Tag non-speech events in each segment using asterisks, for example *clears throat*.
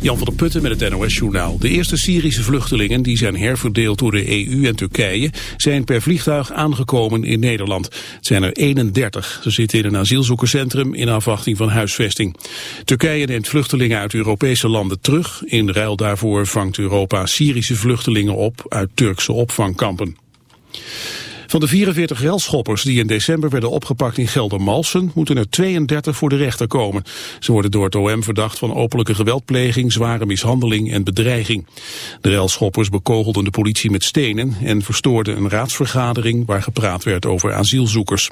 Jan van der Putten met het NOS-journaal. De eerste Syrische vluchtelingen die zijn herverdeeld door de EU en Turkije... zijn per vliegtuig aangekomen in Nederland. Het zijn er 31. Ze zitten in een asielzoekerscentrum in afwachting van huisvesting. Turkije neemt vluchtelingen uit Europese landen terug. In ruil daarvoor vangt Europa Syrische vluchtelingen op uit Turkse opvangkampen. Van de 44 relschoppers die in december werden opgepakt in Geldermalsen... moeten er 32 voor de rechter komen. Ze worden door het OM verdacht van openlijke geweldpleging... zware mishandeling en bedreiging. De relschoppers bekogelden de politie met stenen... en verstoorden een raadsvergadering waar gepraat werd over asielzoekers.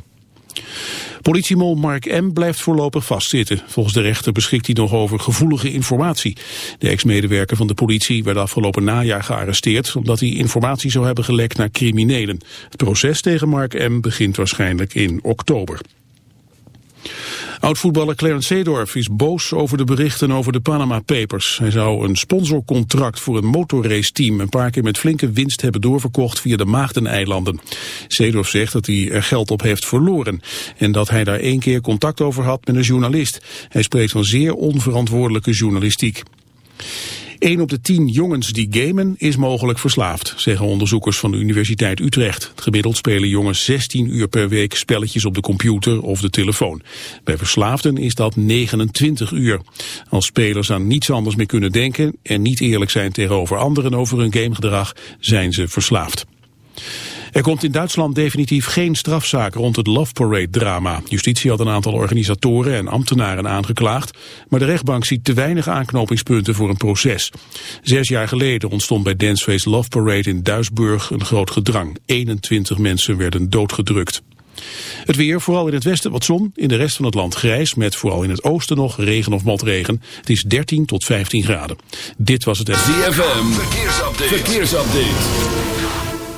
Politiemol Mark M. blijft voorlopig vastzitten. Volgens de rechter beschikt hij nog over gevoelige informatie. De ex-medewerker van de politie werd afgelopen najaar gearresteerd... omdat hij informatie zou hebben gelekt naar criminelen. Het proces tegen Mark M. begint waarschijnlijk in oktober. Oud-voetballer Clarence Seedorf is boos over de berichten over de Panama Papers. Hij zou een sponsorcontract voor een motorraceteam een paar keer met flinke winst hebben doorverkocht via de Maagdeneilanden. Seedorf zegt dat hij er geld op heeft verloren en dat hij daar één keer contact over had met een journalist. Hij spreekt van zeer onverantwoordelijke journalistiek. 1 op de 10 jongens die gamen is mogelijk verslaafd, zeggen onderzoekers van de Universiteit Utrecht. Gemiddeld spelen jongens 16 uur per week spelletjes op de computer of de telefoon. Bij verslaafden is dat 29 uur. Als spelers aan niets anders meer kunnen denken en niet eerlijk zijn tegenover anderen over hun gamegedrag, zijn ze verslaafd. Er komt in Duitsland definitief geen strafzaak rond het Love Parade-drama. Justitie had een aantal organisatoren en ambtenaren aangeklaagd, maar de rechtbank ziet te weinig aanknopingspunten voor een proces. Zes jaar geleden ontstond bij Danceface Love Parade in Duisburg een groot gedrang. 21 mensen werden doodgedrukt. Het weer, vooral in het westen wat zon, in de rest van het land grijs... met vooral in het oosten nog regen of motregen. Het is 13 tot 15 graden. Dit was het... ZFM, verkeersupdate. verkeersupdate.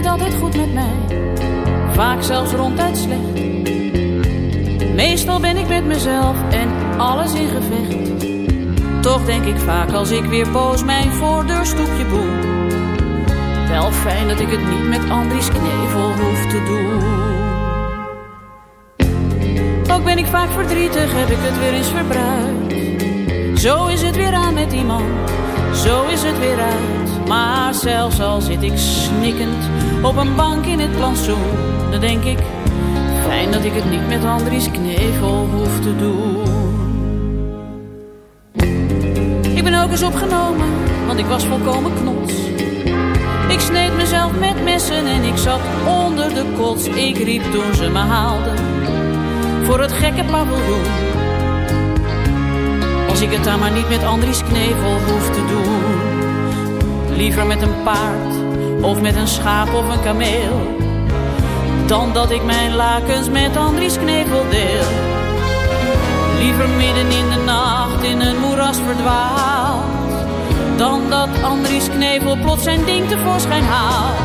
Niet altijd goed met mij, vaak zelfs ronduit slecht. Meestal ben ik met mezelf en alles in gevecht. Toch denk ik vaak als ik weer boos mijn voordeurstoepje boel. Wel fijn dat ik het niet met Andries Knevel hoef te doen. Ook ben ik vaak verdrietig, heb ik het weer eens verbruikt. Zo is het weer aan met iemand, zo is het weer uit. Maar zelfs al zit ik snikkend op een bank in het plantsoen, dan denk ik Fijn dat ik het niet met Andries Knevel hoef te doen. Ik ben ook eens opgenomen, want ik was volkomen knots. Ik sneed mezelf met messen en ik zat onder de kots. Ik riep toen ze me haalden voor het gekke paviljoen. Als ik het dan maar niet met Andries Knevel hoef te doen. Liever met een paard of met een schaap of een kameel. Dan dat ik mijn lakens met Andries Knevel deel. Liever midden in de nacht in een moeras verdwaald. Dan dat Andries Knevel plots zijn ding tevoorschijn haalt.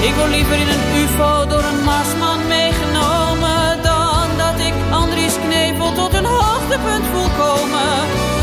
Ik wil liever in een ufo door een marsman meegenomen. Dan dat ik Andries Knevel tot een hoogtepunt voel komen.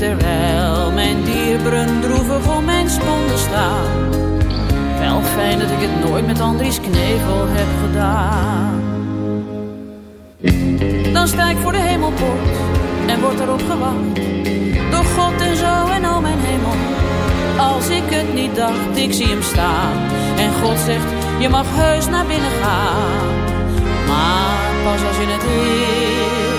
Terwijl mijn dierbren droevig om mijn sponden staan. Wel fijn dat ik het nooit met Andries Knevel heb gedaan. Dan sta ik voor de hemelpoort en word erop gewacht. Door God en zo en al mijn hemel. Als ik het niet dacht, ik zie hem staan. En God zegt, je mag heus naar binnen gaan. Maar pas als je het eerst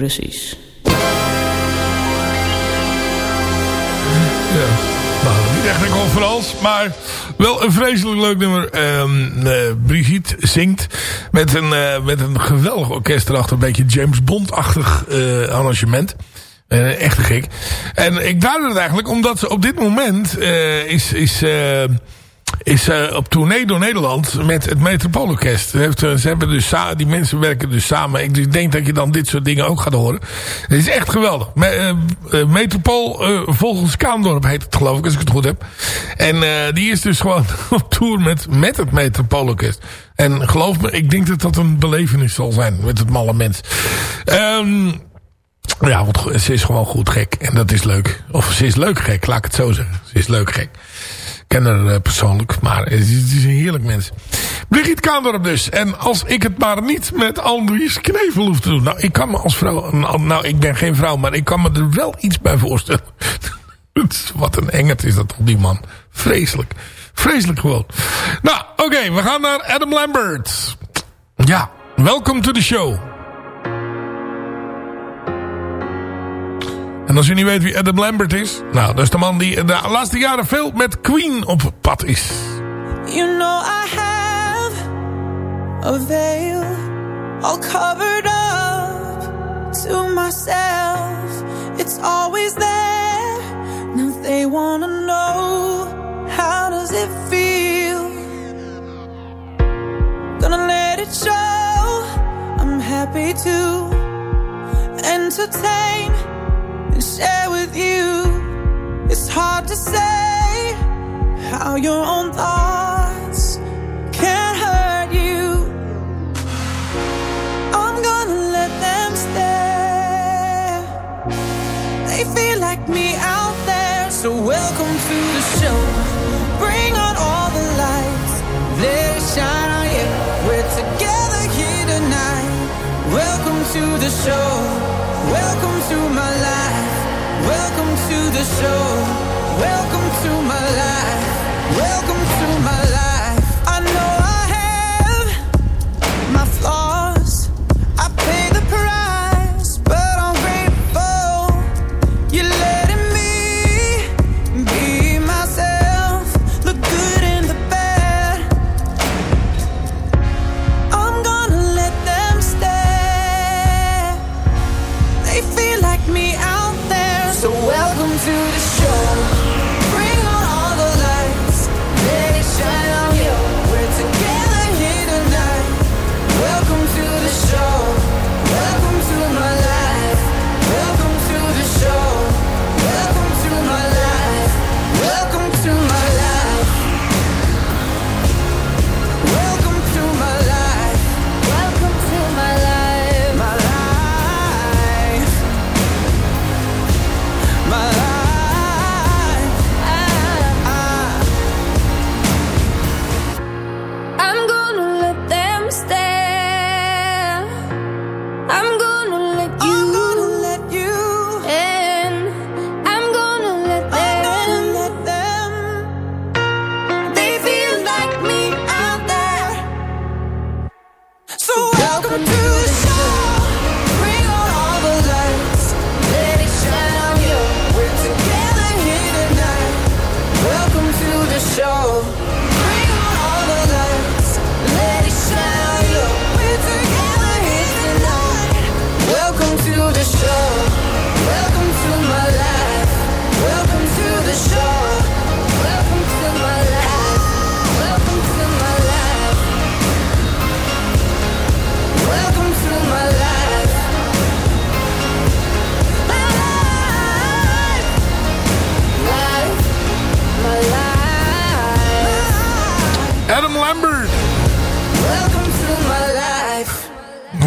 Precies. Ja. Nou, niet echt een conferentie, maar wel een vreselijk leuk nummer. Ehm eh, Brigitte zingt met een, eh, met een geweldig orkest erachter. Een beetje James Bond-achtig eh, arrangement. Echt gek. En ik duidde het eigenlijk omdat ze op dit moment is... is is eh, op tournee door Nederland met het Metropoolorkest. Heeft, eh, ze hebben dus die mensen werken dus samen. Ik denk dat je dan dit soort dingen ook gaat horen. Het is echt geweldig. Me, eh, Metropool eh, volgens Kaandorp heet het geloof ik, als ik het goed heb. En die is dus gewoon *laughs* op tour met, met het Metropoolorkest. En geloof me, ik denk dat dat een belevenis zal zijn met het malle mens. Ehm... Ja, want ze is gewoon goed gek. En dat is leuk. Of ze is leuk gek, laat ik het zo zeggen. Ze is leuk gek. Ken haar eh, persoonlijk, maar het is, een heerlijk mens. Brigitte Kaandorp dus. En als ik het maar niet met Andries Knevel hoef te doen. Nou, ik kan me als vrouw... Nou, nou, ik ben geen vrouw, maar ik kan me er wel iets bij voorstellen. *laughs* Wat een engert is dat op die man. Vreselijk. Vreselijk gewoon. Nou, oké, we gaan naar Adam Lambert. Ja, welcome to the show. En als u niet weet wie Adam Lambert is... Nou, dat is de man die de laatste jaren veel met Queen op pad is. You know I have a veil all covered up to myself. It's always there. Now they wanna know how does it feel? Gonna let it show. I'm happy to entertain and share with you. It's hard to say how your own thoughts can hurt you. I'm gonna let them stare. They feel like me out there, so welcome to the show. Bring on all the lights, let it shine on you. We're together here tonight. Welcome to the show. Welcome to my life. Welcome to the show. Welcome to my life. Welcome to my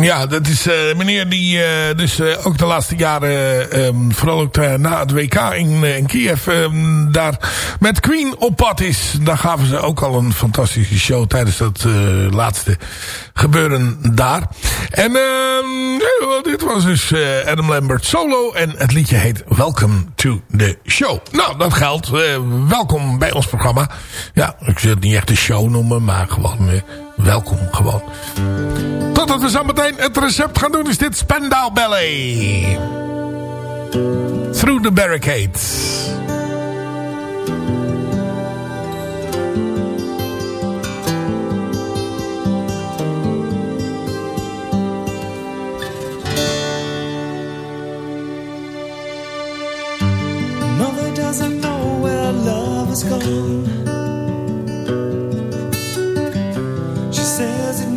Ja, dat is uh, meneer die uh, dus uh, ook de laatste jaren, um, vooral ook na het WK in, in Kiev, um, daar met Queen op pad is. Daar gaven ze ook al een fantastische show tijdens dat laatste gebeuren daar. En uh, dit was dus Adam Lambert solo. En het liedje heet Welcome to the Show. Nou, dat geldt. Welkom bij ons programma. Ja, ik het niet echt een show noemen, maar gewoon welkom gewoon. Totdat we zo meteen het recept gaan doen, is dit Spandau Ballet. Through the Barricades. is gone.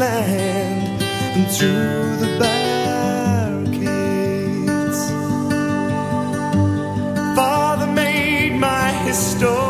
wasteland and through the barricades. Father made my history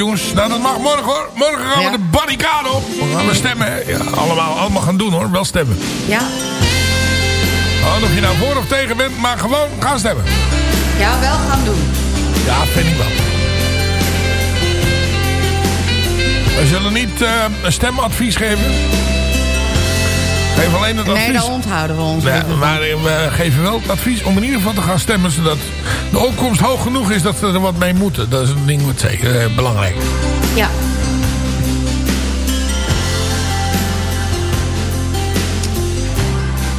Jongens. Nou, dat mag morgen hoor. Morgen gaan Ja. we de barricade op. Dan gaan we stemmen. hè. Ja, allemaal, allemaal gaan doen hoor. Wel stemmen. Ja, Oh, of je nou voor of tegen bent, maar gewoon gaan stemmen. ja, wel gaan doen. Ja, vind ik wel. We zullen niet eh, een stemadvies geven. Geef alleen het Nee, daar onthouden we ons. Ja, maar we geven wel het advies om in ieder geval te gaan stemmen... zodat de opkomst hoog genoeg is dat ze er wat mee moeten. Dat is een ding wat zeker eh, belangrijk Ja.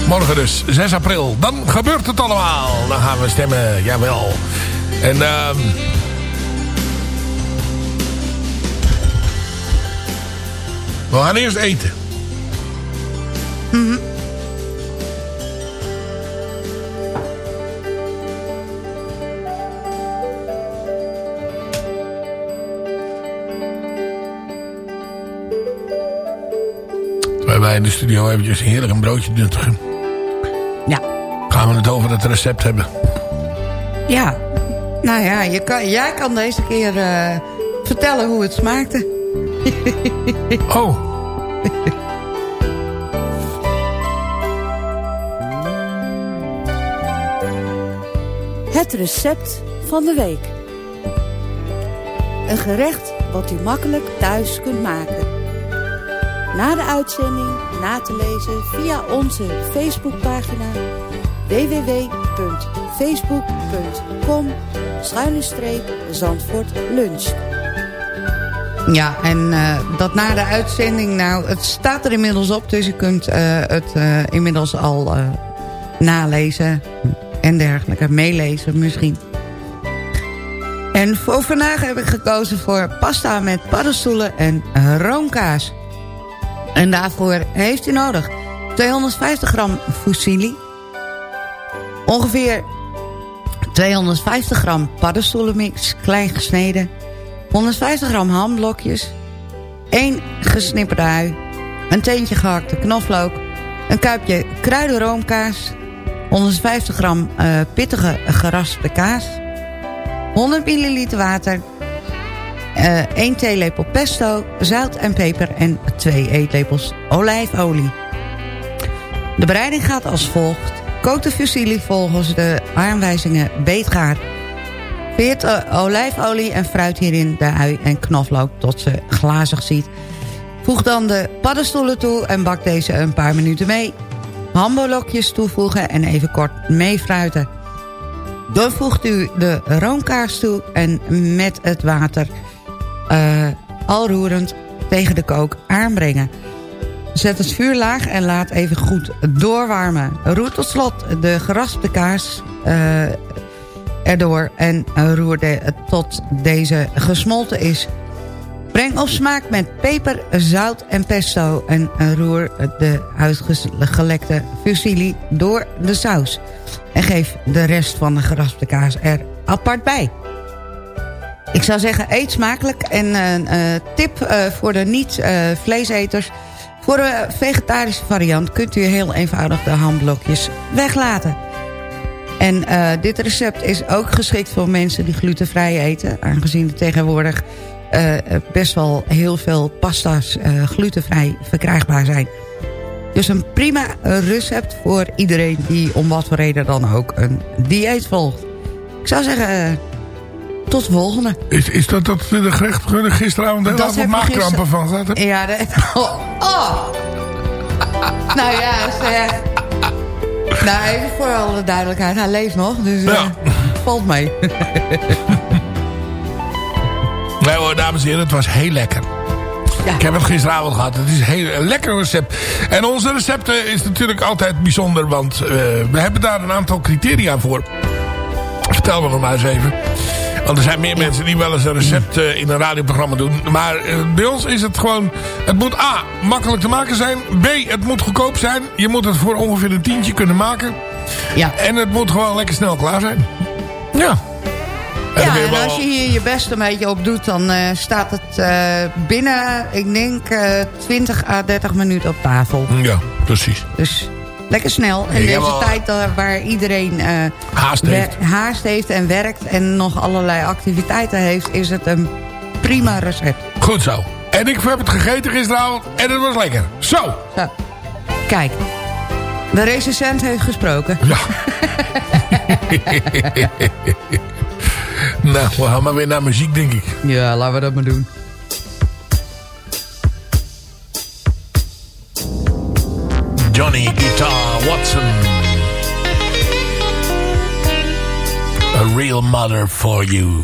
Morgen dus, 6 april. Dan gebeurt het allemaal. Dan gaan we stemmen, jawel. En ehm we gaan eerst eten. Terwijl wij in de studio eventjes heerlijk een broodje nuttigen. Ja. Gaan we het over het recept hebben. Ja. Nou ja, je kan, jij kan deze keer eh, vertellen hoe het smaakte. Oh. *laughs* Het recept van de week. Een gerecht wat u makkelijk thuis kunt maken. Na de uitzending na te lezen via onze Facebookpagina www.facebook.com Zandvoort Lunch. Ja, en eh, dat na de uitzending, nou, het staat er inmiddels op. Dus u kunt eh, het eh, inmiddels al nalezen en dergelijke. Meelezen misschien. En voor vandaag heb ik gekozen voor pasta met paddenstoelen en roomkaas. En daarvoor heeft u nodig 250 gram fusilli. Ongeveer 250 gram paddenstoelenmix, klein gesneden. 150 gram hamblokjes. 1 gesnipperde ui. Een teentje gehakte knoflook. Een kuipje kruidenroomkaas. 150 gram eh, pittige geraspte kaas. 100 milliliter water. eh 1 theelepel pesto, zout en peper en 2 eetlepels olijfolie. De bereiding gaat als volgt. Kook de fusilli volgens de aanwijzingen beetgaar. Veert eh, olijfolie en fruit hierin de ui en knoflook tot ze glazig ziet. Voeg dan de paddenstoelen toe en bak deze een paar minuten mee. Hambolokjes toevoegen en even kort meefruiten. Dan voegt u de roomkaas toe en met het water eh, al roerend tegen de kook aanbrengen. Zet het vuur laag en laat even goed doorwarmen. Roer tot slot de geraspte kaas eh, erdoor en roer de, tot deze gesmolten is. Breng op smaak met peper, zout en pesto en roer de uitgelekte fusilli door de saus. En geef de rest van de geraspte kaas er apart bij. Ik zou zeggen, eet smakelijk. En een eh, tip eh, voor de niet-vleeseters... voor de vegetarische variant kunt u heel eenvoudig de hamblokjes weglaten. En eh, dit recept is ook geschikt voor mensen die glutenvrij eten. Aangezien er tegenwoordig eh, best wel heel veel pasta's eh, glutenvrij verkrijgbaar zijn. Dus een prima recept voor iedereen die om wat voor reden dan ook een dieet volgt. Ik zou zeggen, tot de volgende. Is, is dat dat de gerecht gisteravond heel Dat veel maagkrampen van hebt? Ja, de... oh. oh. *laughs* nou ja, zeg. Nou, even voor alle duidelijkheid. Hij leeft nog, dus Ja. valt mee. *laughs* Nee hoor, dames en heren, het was heel lekker. Ja. Ik heb het gisteravond gehad. Het is een heel een lekker recept. En onze recepten is natuurlijk altijd bijzonder. Want eh, we hebben daar een aantal criteria voor. Vertel me nog maar eens even. Want er zijn meer mensen die wel eens een recept eh, in een radioprogramma doen. Maar eh, bij ons is het gewoon... Het moet A, makkelijk te maken zijn. B, het moet goedkoop zijn. Je moet het voor ongeveer een tientje kunnen maken. Ja. En het moet gewoon lekker snel klaar zijn. Ja. En Ja, en als je hier je best een beetje op doet... dan eh, staat het eh, binnen, ik denk, eh 20 à 30 minuten op tafel. Ja, precies. Dus Lekker snel. En Ja, deze tijd waar iedereen Haast heeft. haast heeft en werkt... en nog allerlei activiteiten heeft... is het een prima recept. Goed zo. En ik heb het gegeten gisteravond en het was lekker. Zo. Zo. Kijk, de recensent heeft gesproken. Ja. *laughs* *laughs* nou, we gaan maar weer naar muziek, denk ik. Ja, laten we dat maar doen. Johnny Guitar Watson. A real mother for you.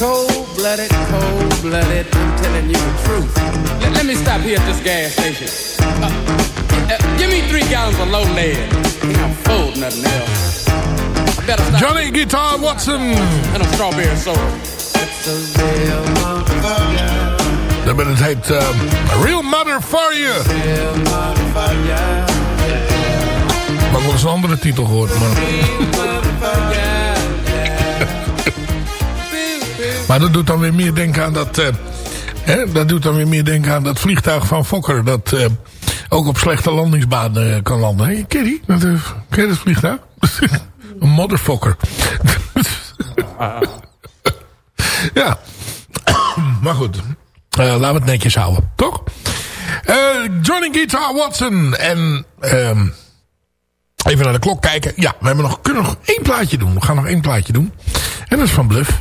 Cold blooded, cold blooded. I'm telling you the truth. Let, let me stop here at this gas station. Uh, uh, give me three gallons of low lead. I'm full, nothing else. Johnny Guitar Watson. And a strawberry soda. Ben het heet um, Real Mother for You. Maar ik wel eens een andere titel gehoord. Maar, maar dat doet dan weer meer denken aan dat... Hè, dat doet dan weer meer denken aan dat vliegtuig van Fokker. Dat uh, ook op slechte landingsbanen uh, kan landen. Hey, ken je? Dat, ken vliegtuig? *laughs* een motherfucker. *laughs* ja. *coughs* maar goed. Laten we het netjes houden, toch? Johnny Guitar Watson. En um, even naar de klok kijken. Ja, we hebben nog, kunnen nog één plaatje doen. We gaan nog één plaatje doen. En dat is van Bluff.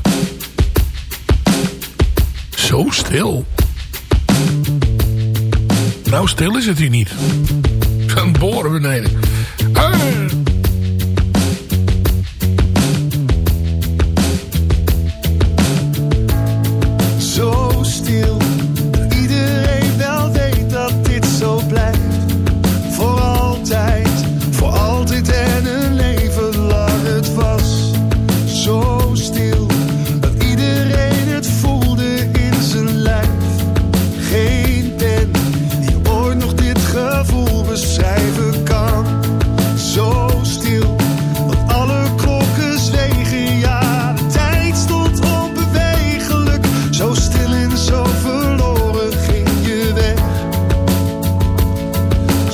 Zo stil. Nou, stil is het hier niet. Gaan boren beneden.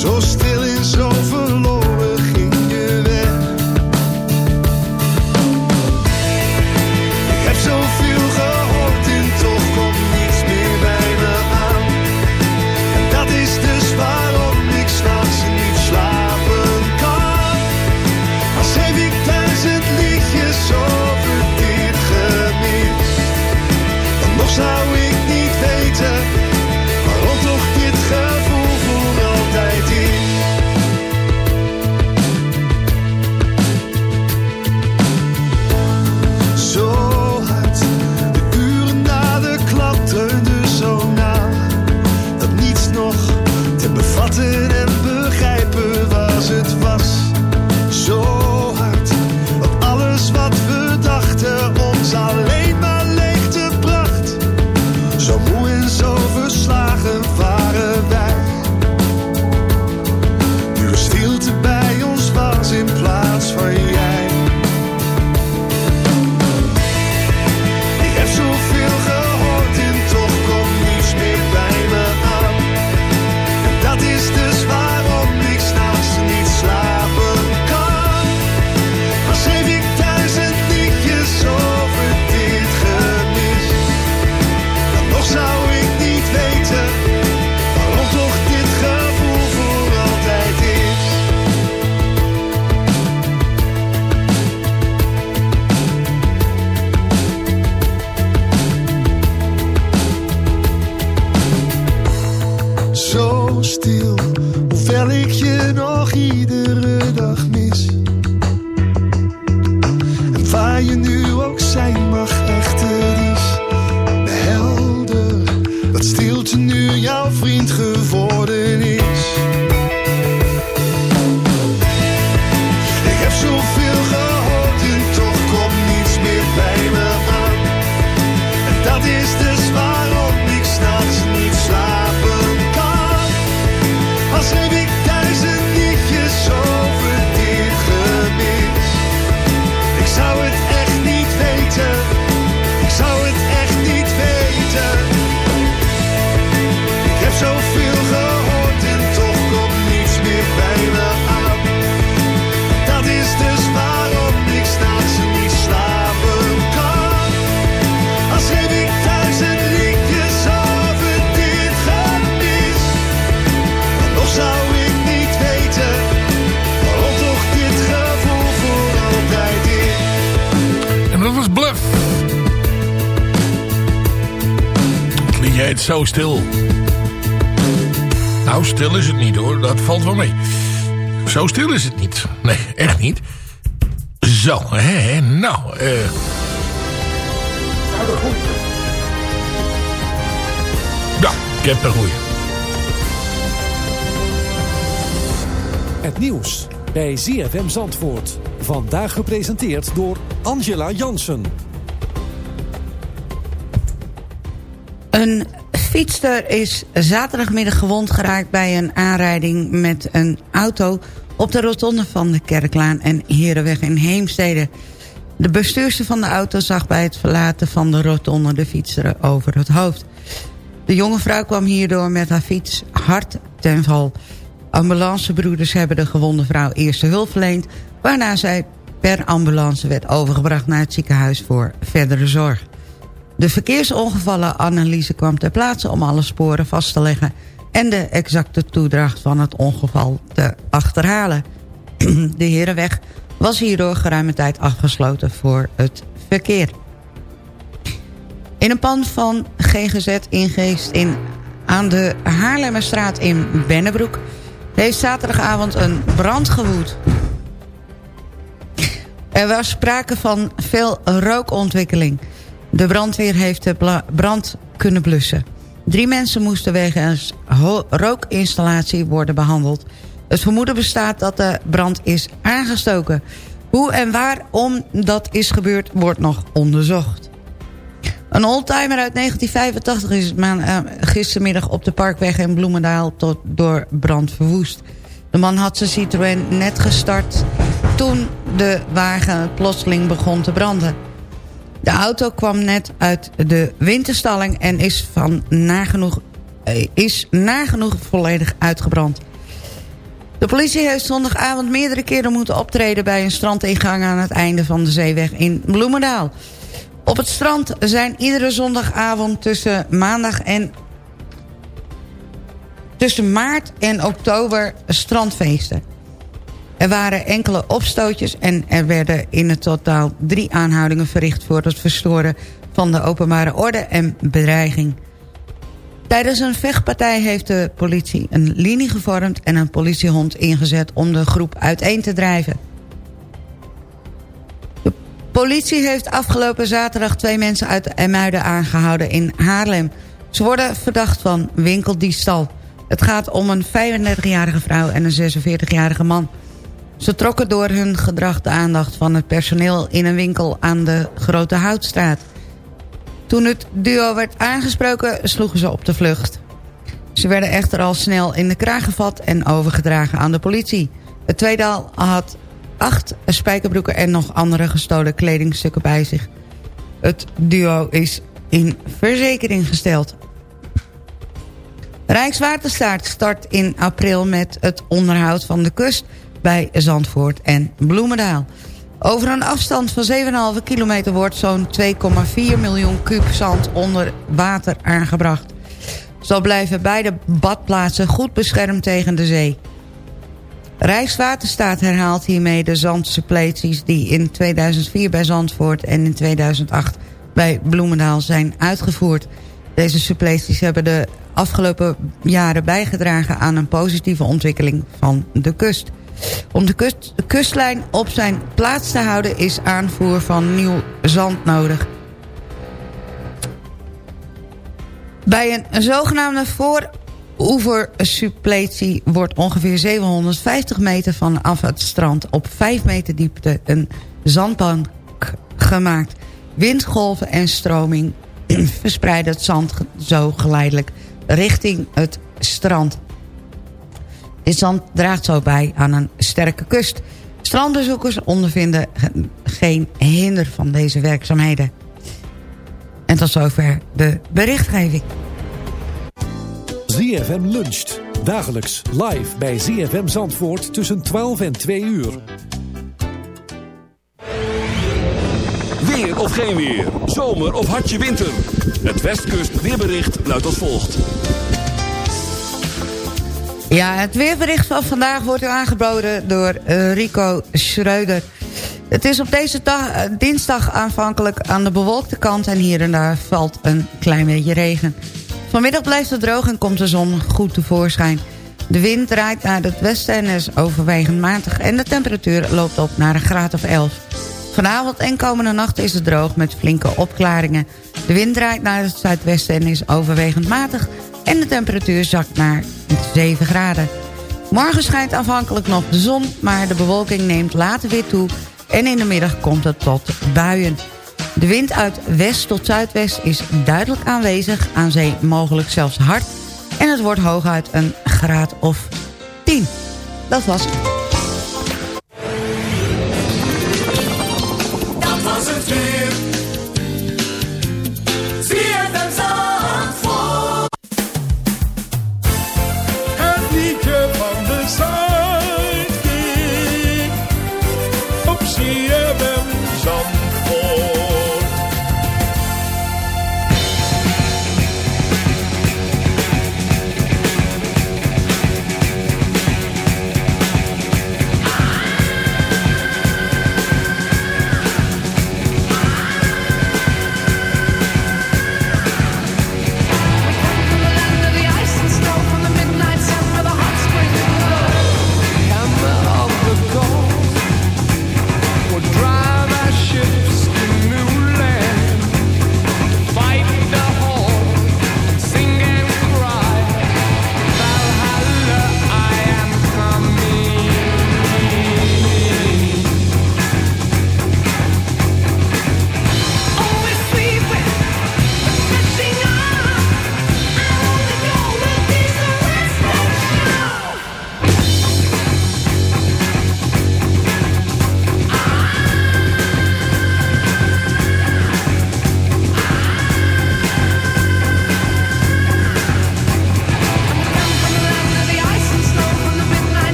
Zo ook zijn mag, echt het is helder. Dat stilte nu jouw vriend geworden Zo Stil. Nou, stil is het niet hoor. Dat valt wel mee. Zo stil is het niet. Nee, echt niet. Zo, hè, nou. eh. Ja, ik heb een goeie. Het nieuws bij ZFM Zandvoort. Vandaag gepresenteerd door Angela Jansen. Een fietster is zaterdagmiddag gewond geraakt bij een aanrijding met een auto op de rotonde van de Kerklaan en Herenweg in Heemstede. De bestuurster van de auto zag bij het verlaten van de rotonde de fietser over het hoofd. De jonge vrouw kwam hierdoor met haar fiets hard ten val. Ambulancebroeders hebben de gewonde vrouw eerste hulp verleend... waarna zij per ambulance werd overgebracht naar het ziekenhuis voor verdere zorg. De verkeersongevallenanalyse kwam ter plaatse om alle sporen vast te leggen... en de exacte toedracht van het ongeval te achterhalen. *clears throat* De Herenweg was hierdoor geruime tijd afgesloten voor het verkeer. In een pand van GGZ Ingeest in, aan de Haarlemmerstraat in Bennebroek... heeft zaterdagavond een brand gewoed. Er was sprake van veel rookontwikkeling. De brandweer heeft de brand kunnen blussen. Drie mensen moesten wegens rookinstallatie worden behandeld. Het vermoeden bestaat dat de brand is aangestoken. Hoe en waarom dat is gebeurd wordt nog onderzocht. Een oldtimer uit 1985 is uh, gistermiddag op de Parkweg in Bloemendaal tot door brand verwoest. De man had zijn Citroën net gestart toen de wagen plotseling begon te branden. De auto kwam net uit de winterstalling en is, van nagenoeg, eh, is nagenoeg volledig uitgebrand. De politie heeft zondagavond meerdere keren moeten optreden... bij een strandingang aan het einde van de zeeweg in Bloemendaal. Op het strand zijn iedere zondagavond tussen maandag en... tussen maart en oktober strandfeesten. Er waren enkele opstootjes en er werden in het totaal drie aanhoudingen verricht... voor het verstoren van de openbare orde en bedreiging. Tijdens een vechtpartij heeft de politie een linie gevormd... en een politiehond ingezet om de groep uiteen te drijven. De politie heeft afgelopen zaterdag twee mensen uit Emuiden aangehouden in Haarlem. Ze worden verdacht van winkeldiefstal. Het gaat om een 35-jarige vrouw en een 46-jarige man... Ze trokken door hun gedrag de aandacht van het personeel in een winkel aan de Grote Houtstraat. Toen het duo werd aangesproken sloegen ze op de vlucht. Ze werden echter al snel in de kraag gevat en overgedragen aan de politie. Het tweedal had acht spijkerbroeken en nog andere gestolen kledingstukken bij zich. Het duo is in verzekering gesteld. Rijkswaterstaat start in april met het onderhoud van de kust bij Zandvoort en Bloemendaal. Over een afstand van 7,5 kilometer wordt zo'n 2,4 miljoen kuub zand onder water aangebracht. Zo blijven beide badplaatsen goed beschermd tegen de zee. Rijkswaterstaat herhaalt hiermee de zandsuppleties die in 2004 bij Zandvoort en in 2008 bij Bloemendaal zijn uitgevoerd. Deze suppleties hebben de afgelopen jaren bijgedragen aan een positieve ontwikkeling van de kust. Om de, kust, de kustlijn op zijn plaats te houden is aanvoer van nieuw zand nodig. Bij een zogenaamde vooroeversuppletie wordt ongeveer 750 meter vanaf het strand op 5 meter diepte een zandbank gemaakt. Windgolven en stroming *clears throat* verspreiden het zand zo geleidelijk richting het strand. Dit zand draagt zo bij aan een sterke kust. Strandbezoekers ondervinden geen hinder van deze werkzaamheden. En tot zover de berichtgeving. ZFM luncht. Dagelijks live bij ZFM Zandvoort tussen 12 en 2 uur. Weer of geen weer. Zomer of hartje winter. Het Westkust weerbericht luidt als volgt. Ja, het weerbericht van vandaag wordt u aangeboden door uh, Rico Schreuder. Het is op deze uh, dinsdag aanvankelijk aan de bewolkte kant... en hier en daar valt een klein beetje regen. Vanmiddag blijft het droog en komt de zon goed tevoorschijn. De wind draait naar het westen en is overwegend matig... en de temperatuur loopt op naar een graad of 11. Vanavond en komende nacht is het droog met flinke opklaringen. De wind draait naar het zuidwesten en is overwegend matig... en de temperatuur zakt naar 7 graden. Morgen schijnt afhankelijk nog de zon, maar de bewolking neemt later weer toe... en in de middag komt het tot buien. De wind uit west tot zuidwest is duidelijk aanwezig, aan zee mogelijk zelfs hard. En het wordt hooguit een graad of 10. Dat was het.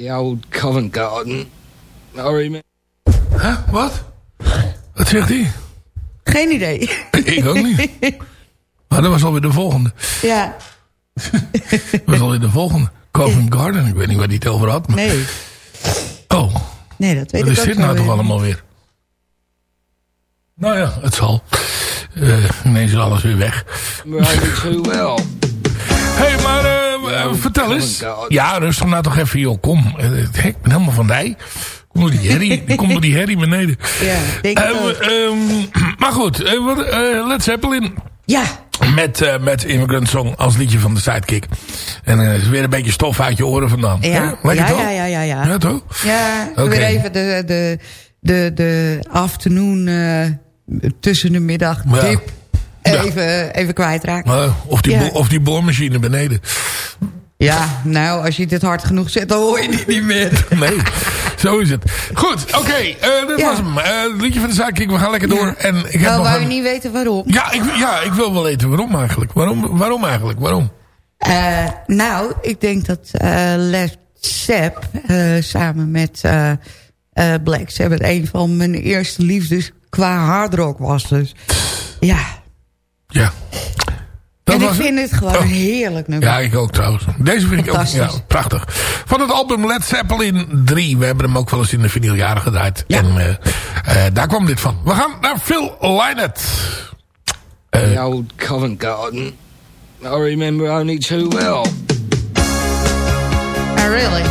The old Covent Garden. I. Huh? Wat? Wat zegt hij? Geen idee. *laughs* Ik ook niet. Maar dat was alweer de volgende. Ja. Dat was alweer de volgende. Covent Garden. Ik weet niet waar die het over had. Maar... Nee. Oh. Nee, dat weet Wat ik is ook dit nou toch allemaal weer? Nou ja, het zal. Uh, ineens is alles weer weg. Right too well. Hé, hey, maar uh, uh, vertel eens. Ja, rustig nou toch even, joh. Kom. Uh, ik ben helemaal van dij. Kom door die herrie, *laughs* kom door die herrie beneden. Ja, denk ik ook. Um, *clears throat* maar goed, uh, Led Zeppelin. Ja. Met, met Immigrant Song als liedje van de Sidekick. En er is weer een beetje stof uit je oren vandaan. Ja, ja, ja, ja, ja, ja. Ja, toch? Ja, Oké. weer even de, de, de, de afternoon tussen de middag Ja. Even, even kwijtraken. Uh, of, die Ja. of die boormachine beneden. Ja, nou, als je dit hard genoeg zet, dan hoor je dit niet meer. *laughs* Nee, zo is het. Goed, oké. eh, dit Ja. was hem. Het liedje van de Sidekick. We gaan lekker door. En ik heb Wel, nog wou je een... niet weten waarom? Ja ik, ja, ik wil wel weten waarom eigenlijk. Waarom, waarom eigenlijk? Waarom? Eh, nou, ik denk dat Zepp eh, samen met Black Sabbath... een van mijn eerste liefdes qua hardrock was. Dus ja. Ja. Dat en ik het? vind het gewoon Oh. heerlijk nummer. Ja, ik ook trouwens. Deze vind ik ook ja, prachtig. Van het album Led Zeppelin 3. We hebben hem ook wel eens in de vinyljaren gedraaid. En eh, eh, daar kwam dit van. We gaan naar Phil Lynott. Eh, The old Covent Garden. I remember only too well. Ah, really?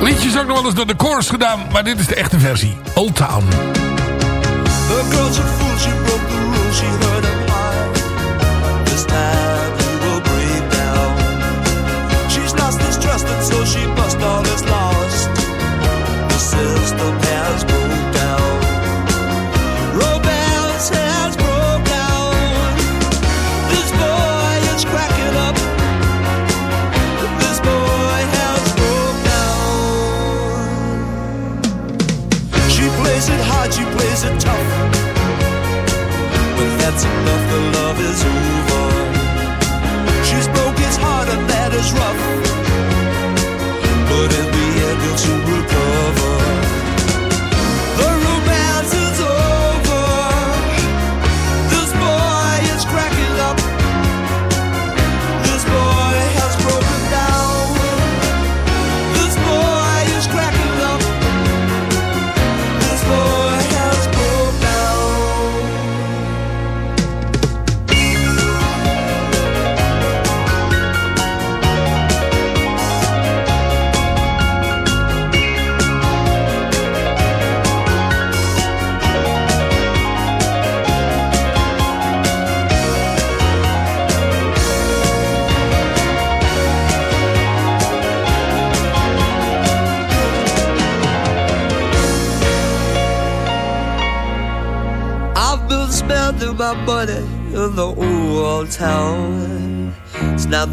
liedje is ook nog wel eens door de chorus gedaan. Maar dit is de echte versie. Old Town. The girl's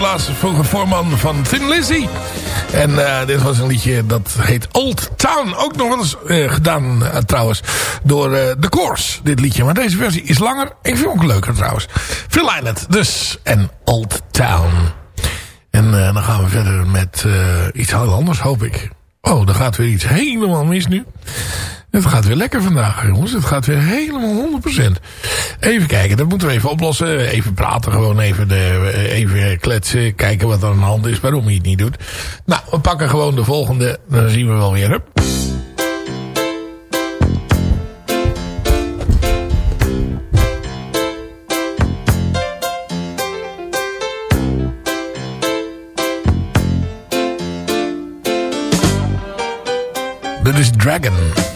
Helaas. Vroeger voorman van Thin Lizzy. En eh, dit was een liedje dat heet Old Town. Ook nog wel eens eh, gedaan eh, trouwens door The Course. Dit liedje. Maar deze versie is langer. Ik vind hem ook leuker trouwens. Phil Lynott dus. En Old Town. En dan gaan we verder met iets heel anders hoop ik. Oh, er gaat weer iets helemaal mis nu. Het gaat weer lekker vandaag, jongens. Het gaat weer helemaal 100%. Even kijken, dat moeten we even oplossen. Even praten, gewoon even, de, even kletsen. Kijken wat er aan de hand is, waarom hij het niet doet. Nou, we pakken gewoon de volgende. Dan zien we wel weer. Hup. Dit is Dragon.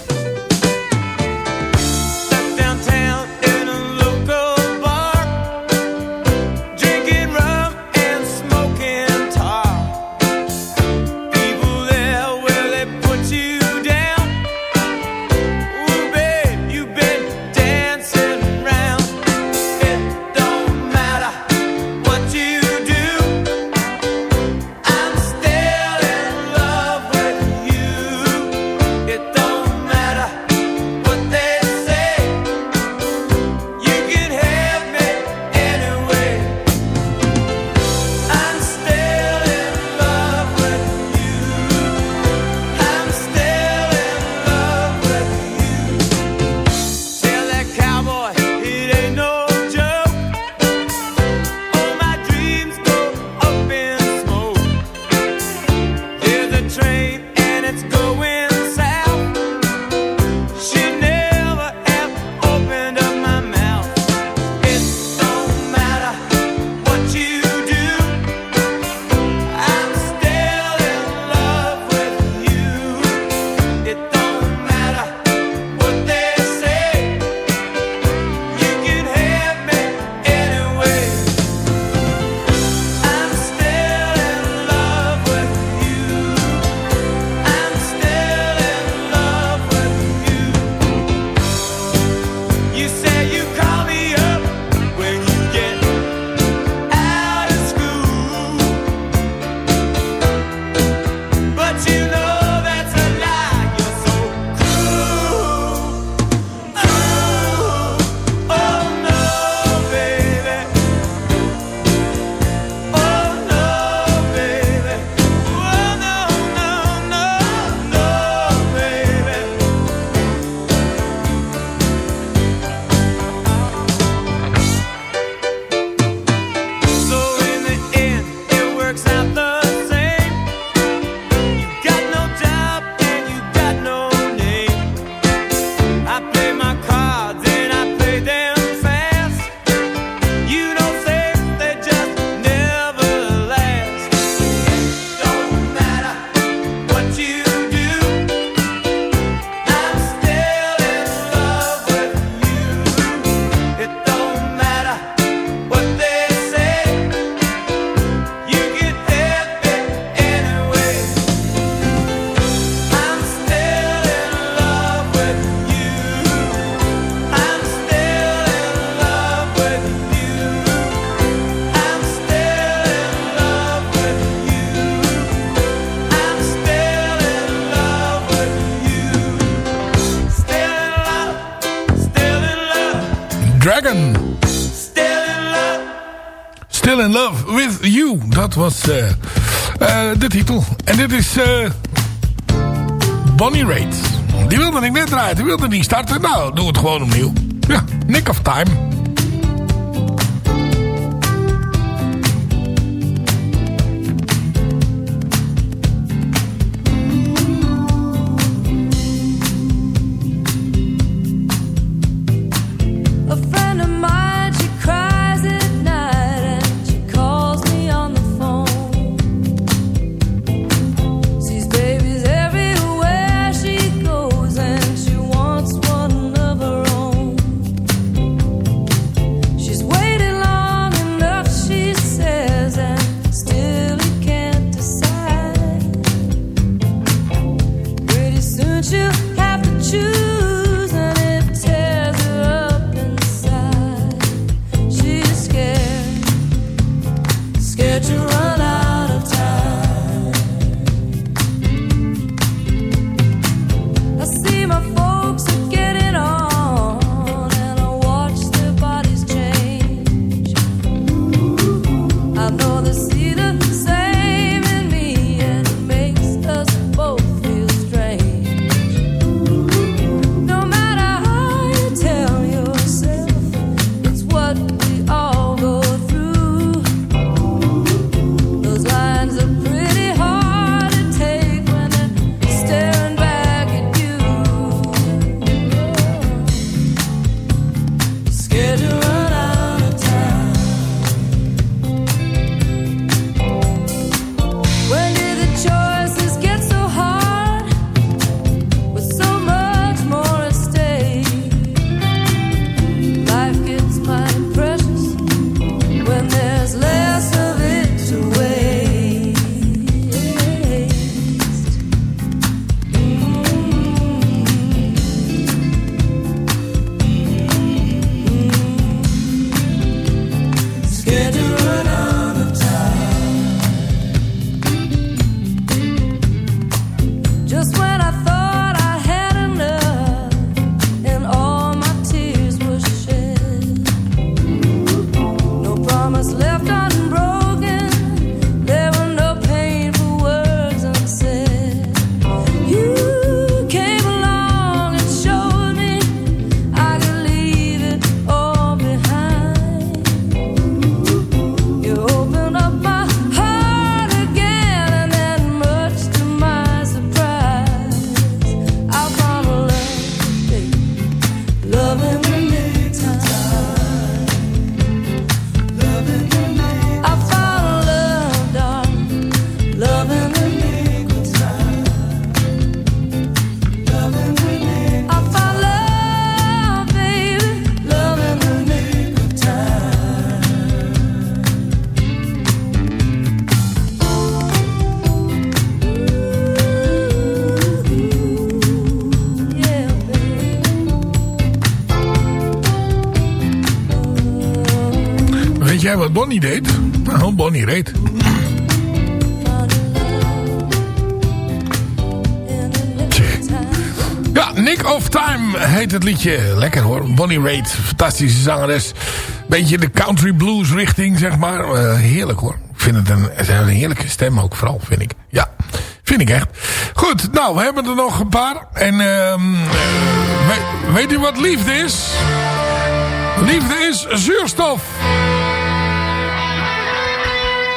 Dat was uh, uh, de titel. En dit is uh, Bonnie Raitt. Die wilde ik net draaien. Die wilde niet starten. Nou, doe het gewoon opnieuw. Ja, Nick of Time. Deed? Nou, Bonnie reed. Ja, Nick of Time heet het liedje. Lekker hoor. Bonnie Raitt, fantastische zangeres. Beetje de country blues richting, zeg maar. Uh, heerlijk hoor. Ik vind het een, een heerlijke stem ook vooral, vind ik. Ja, vind ik echt. Goed, nou, we hebben er nog een paar. En uh, weet, weet u wat liefde is? Liefde is zuurstof.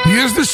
Here's the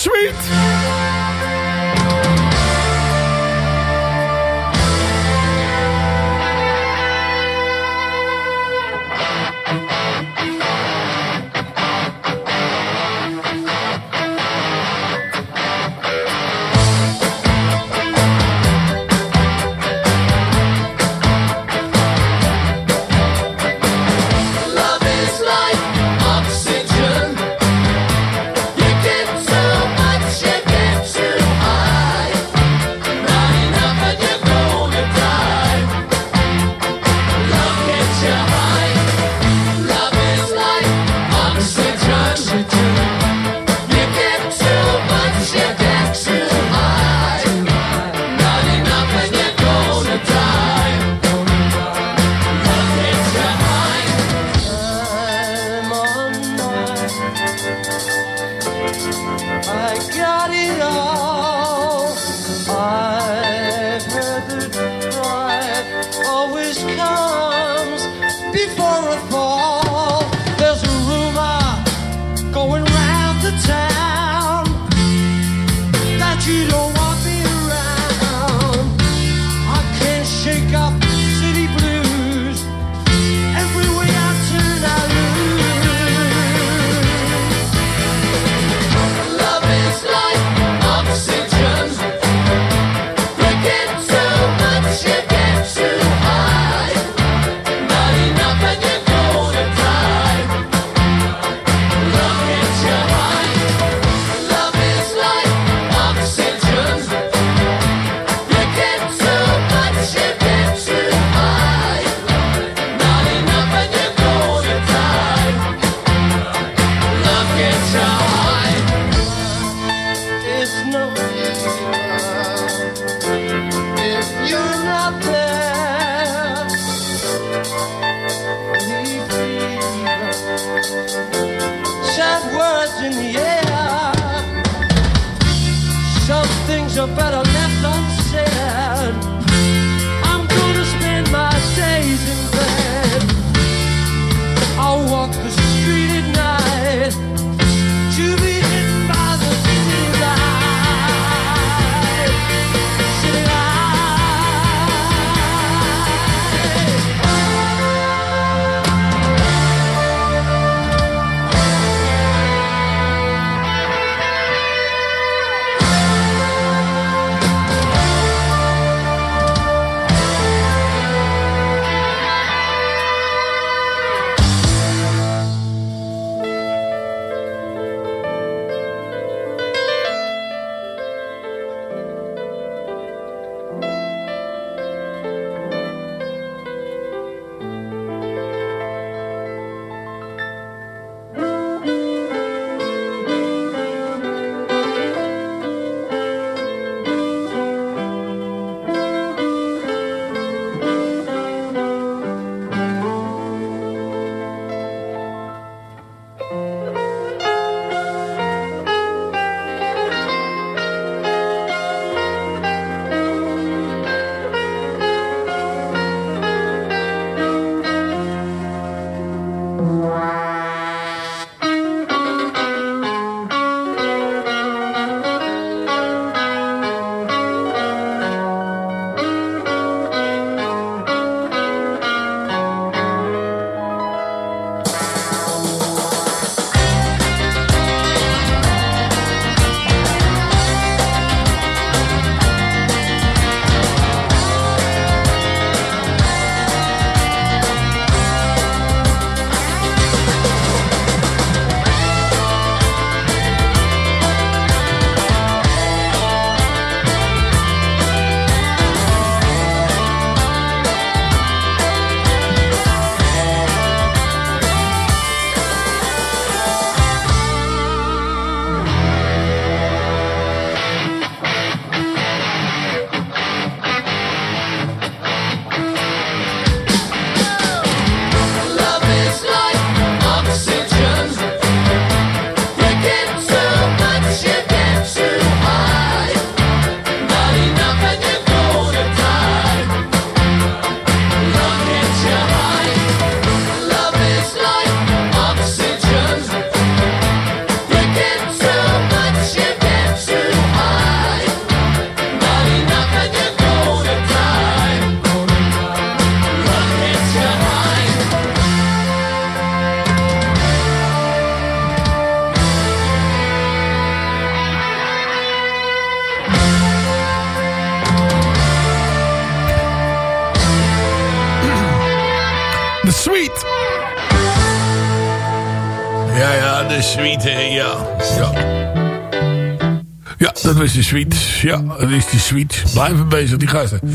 Ja, dat is die sweet. Blijven bezig, die gasten. Dat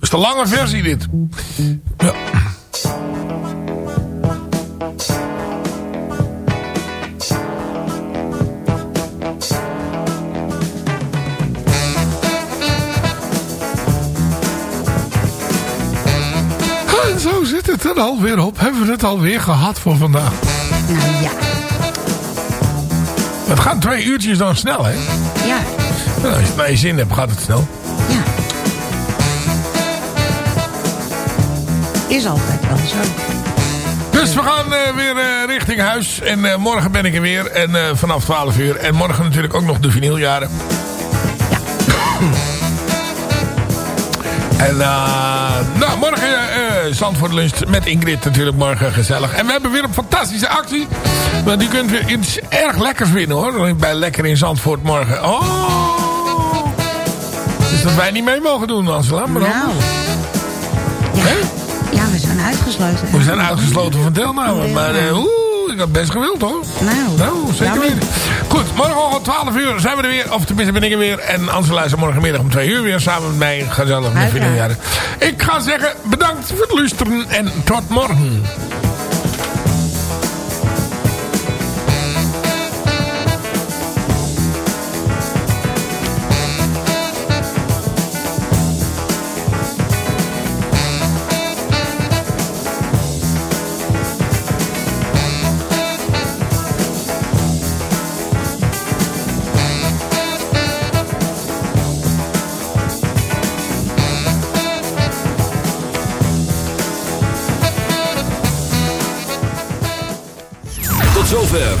is de lange versie dit. Ja. En zo zit het er alweer op. Hebben we het alweer gehad voor vandaag. Nou ja. Het gaan twee uurtjes dan snel, hè? Ja. Eh, als je het naar je zin hebt, gaat het snel. Ja. Is altijd wel zo. Dus we gaan eh, weer eh, richting huis. En morgen ben ik er weer. En vanaf 12 uur. En morgen natuurlijk ook nog de vinyljaren. Ja. *coughs* en nou, morgen Zandvoort Lunch met Ingrid natuurlijk morgen gezellig. En we hebben weer een fantastische actie. Want die kunt weer iets erg lekkers winnen hoor. Bij Lekker in Zandvoort morgen. Oh! Dus dat wij niet mee mogen doen, Angela. Maar Nou. Ja. ja, we zijn uitgesloten. We zijn uitgesloten van deelname. Maar uh, oeh, ik had best gewild hoor. Nou, nou zeker weten. Goed, morgen om 12 uur zijn we er weer. Of tenminste ben ik er weer. En Angela is er morgenmiddag om 2 uur weer samen met mij. Gezellig met Uiteraard. vinyljaren. Ik ga zeggen bedankt voor het luisteren en tot morgen.